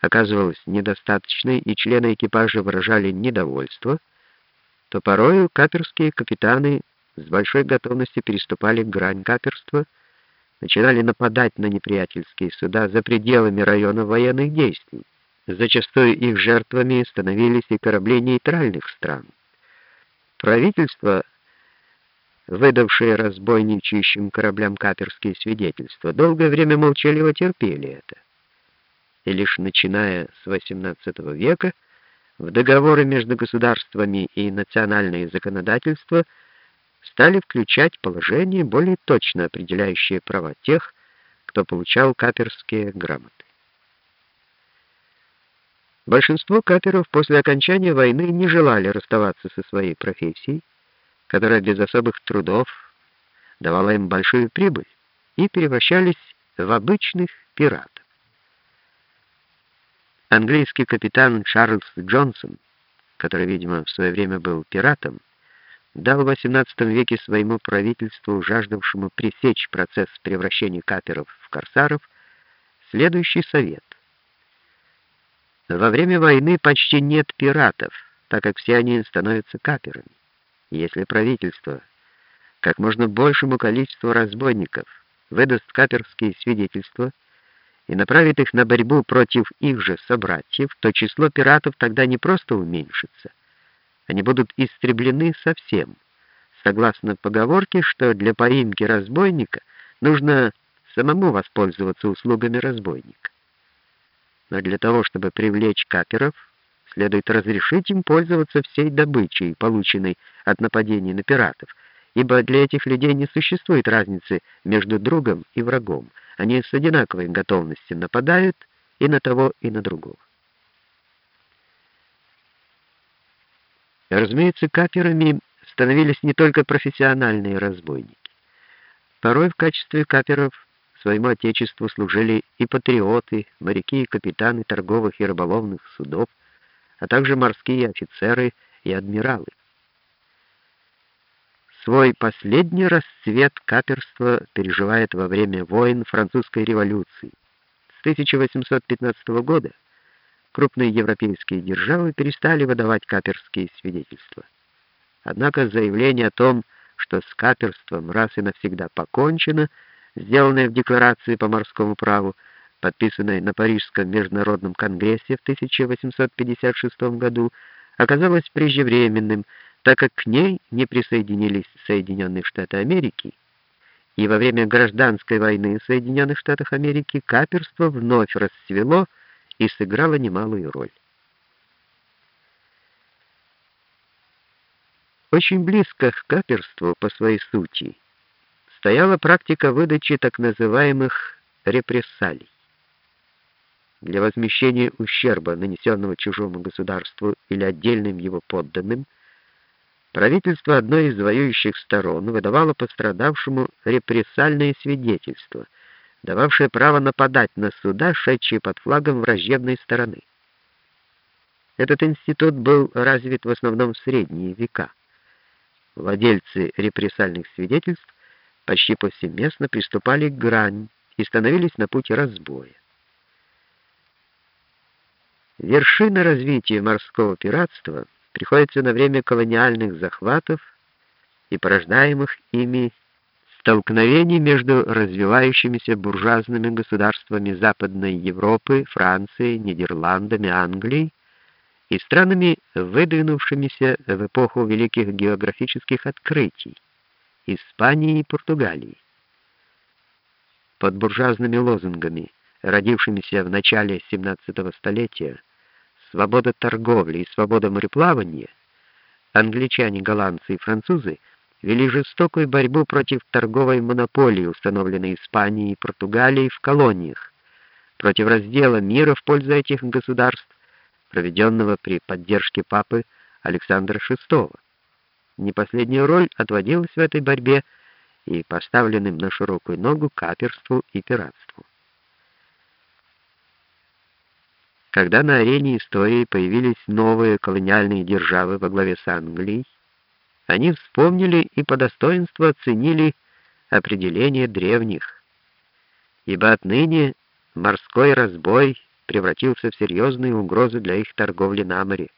оказывалась недостаточной и члены экипажа выражали недовольство, то порою каперские капитаны с большой готовностью переступали грань каперства, начинали нападать на неприятельские суда за пределами района военных действий. Зачастую их жертвами становились и корабли нейтральных стран. Правительство, выдавшее разбойничающим кораблям каперские свидетельства, долгое время молчаливо терпели это. И лишь начиная с XVIII века в договоры между государствами и национальные законодательства стали включать положения, более точно определяющие права тех, кто получал каперские грамоты. Большинство каперов после окончания войны не желали расставаться со своей профессией, которая без особых трудов давала им большую прибыль, и превращались в обычных пиратов. Английский капитан Чарльз Джонсон, который, видимо, в свое время был пиратом, дал в XVIII веке своему правительству, жаждавшему пресечь процесс превращения каперов в корсаров, следующий совет. Во время войны почти нет пиратов, так как все они становятся каперами. Если правительство как можно большему количеству разбойников выдаст каперские свидетельства, и направит их на борьбу против их же собратьев, то число пиратов тогда не просто уменьшится, они будут истреблены совсем. Согласно поговорке, что для поимки разбойника нужно самому воспользоваться услугами разбойника. Но для того, чтобы привлечь каперов, следует разрешить им пользоваться всей добычей, полученной от нападений на пиратов, ибо для этих людей не существует разницы между другом и врагом. Они с одинаковой готовностью нападают и на того, и на другого. Разумеется, каперами становились не только профессиональные разбойники. Порой в качестве каперов своему отечеству служили и патриоты, моряки и капитаны торговых и рыболовных судов, а также морские офицеры и адмиралы. Свой последний расцвет каперство переживает во время войн французской революции. С 1815 года крупные европейские державы перестали выдавать каперские свидетельства. Однако заявление о том, что с каперством раз и навсегда покончено, сделанное в декларации по морскому праву, подписанной на Парижском международном конгрессе в 1856 году, оказалось преждевременным, так как к ней не присоединились Соединенные Штаты Америки, и во время гражданской войны в Соединенных Штатах Америки каперство вновь расцвело и сыграло немалую роль. Очень близко к каперству по своей сути стояла практика выдачи так называемых репрессалий. Для возмещения ущерба, нанесенного чужому государству или отдельным его подданным, Правительство одной из воюющих сторон выдавало пострадавшему репрессальные свидетельства, дававшее право нападать на суда, шедшие под флагом враждебной стороны. Этот институт был развит в основном в средние века. Владельцы репрессальных свидетельств почти повсеместно приступали к грани и становились на пути разбоя. Вершина развития морского пиратства — приходится на время колониальных захватов и порождаемых ими столкновений между развивающимися буржуазными государствами Западной Европы, Францией, Нидерландами, Англией и странами, выдвинувшимися в эпоху великих географических открытий Испании и Португалии. Под буржуазными лозунгами, родившимися в начале XVII столетия, свобода торговли и свобода мореплавания, англичане, голландцы и французы вели жестокую борьбу против торговой монополии, установленной Испанией и Португалией в колониях, против раздела мира в пользу этих государств, проведенного при поддержке папы Александра VI. Не последняя роль отводилась в этой борьбе и поставленным на широкую ногу каперству и пиратству. Когда на арене истории появились новые колониальные державы во главе с Англией, они вспомнили и по достоинству оценили определение древних, ибо отныне морской разбой превратился в серьезную угрозу для их торговли на море.